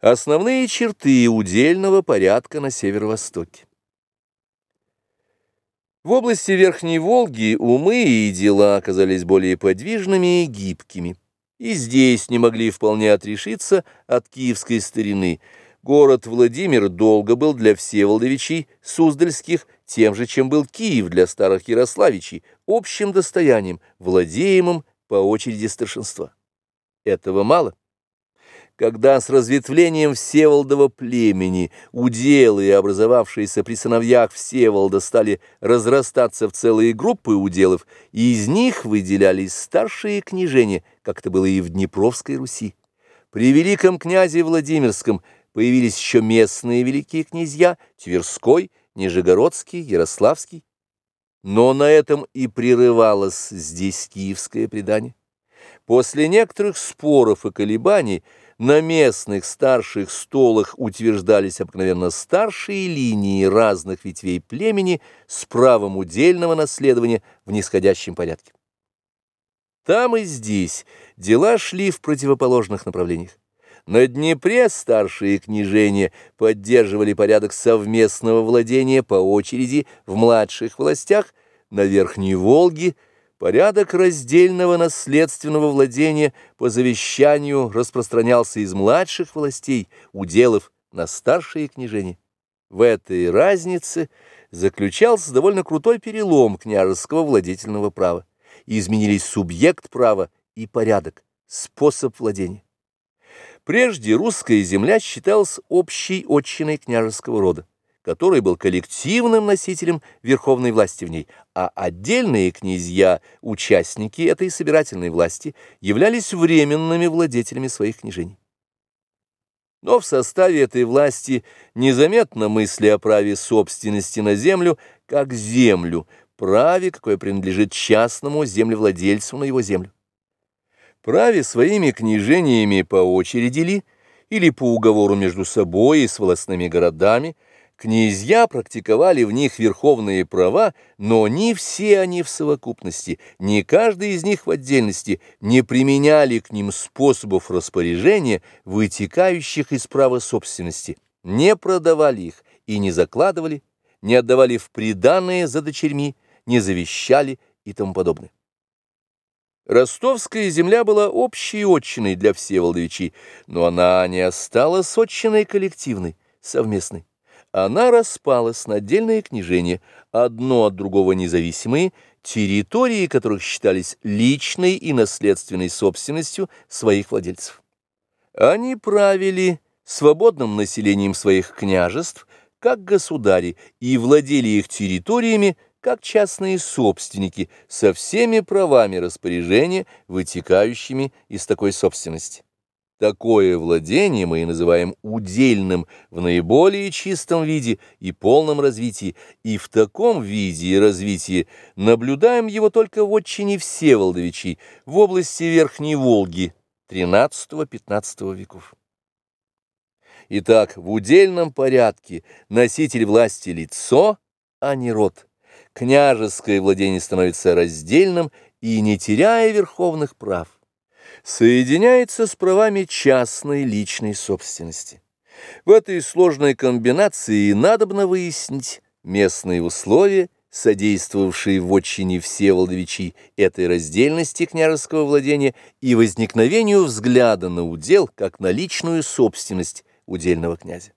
Основные черты удельного порядка на северо-востоке. В области Верхней Волги умы и дела оказались более подвижными и гибкими, и здесь не могли вполне отрешиться от киевской старины. Город Владимир долго был для Всеволодовичей Суздальских тем же, чем был Киев для старых Ярославичей, общим достоянием, владеемым по очереди старшинства. Этого мало когда с разветвлением Всеволодова племени уделы, образовавшиеся при сыновьях Всеволода, стали разрастаться в целые группы уделов, и из них выделялись старшие княжения, как это было и в Днепровской Руси. При великом князе Владимирском появились еще местные великие князья Тверской, Нижегородский, Ярославский. Но на этом и прерывалось здесь киевское предание. После некоторых споров и колебаний на местных старших столах утверждались обыкновенно старшие линии разных ветвей племени с правом удельного наследования в нисходящем порядке. Там и здесь дела шли в противоположных направлениях. На Днепре старшие княжения поддерживали порядок совместного владения по очереди в младших властях, на Верхней Волге – Порядок раздельного наследственного владения по завещанию распространялся из младших властей, уделов, на старшие княжения. В этой разнице заключался довольно крутой перелом княжеского владетельного права. Изменились субъект права и порядок, способ владения. Прежде русская земля считалась общей отчиной княжеского рода который был коллективным носителем верховной власти в ней, а отдельные князья, участники этой собирательной власти, являлись временными владетелями своих княжений. Но в составе этой власти незаметно мысли о праве собственности на землю, как землю, праве, какое принадлежит частному землевладельцу на его землю. Праве своими княжениями по очереди ли, или по уговору между собой и с властными городами – Князья практиковали в них верховные права, но ни все они в совокупности, ни каждый из них в отдельности не применяли к ним способов распоряжения, вытекающих из права собственности, не продавали их и не закладывали, не отдавали в приданное за дочерьми, не завещали и тому подобное. Ростовская земля была общей отчиной для Всеволодовичей, но она не осталась отчиной коллективной, совместной она распалась на отдельные княжения, одно от другого независимые, территории которых считались личной и наследственной собственностью своих владельцев. Они правили свободным населением своих княжеств, как государи, и владели их территориями, как частные собственники, со всеми правами распоряжения, вытекающими из такой собственности. Такое владение мы и называем удельным в наиболее чистом виде и полном развитии, и в таком виде и развитии наблюдаем его только в отчине Всеволодовичей в области Верхней Волги XIII-XV веков. Итак, в удельном порядке носитель власти лицо, а не род. Княжеское владение становится раздельным и не теряя верховных прав соединяется с правами частной личной собственности. В этой сложной комбинации надобно выяснить местные условия, содействовавшие в отчине Всеволодовичей этой раздельности княжеского владения и возникновению взгляда на удел как на личную собственность удельного князя.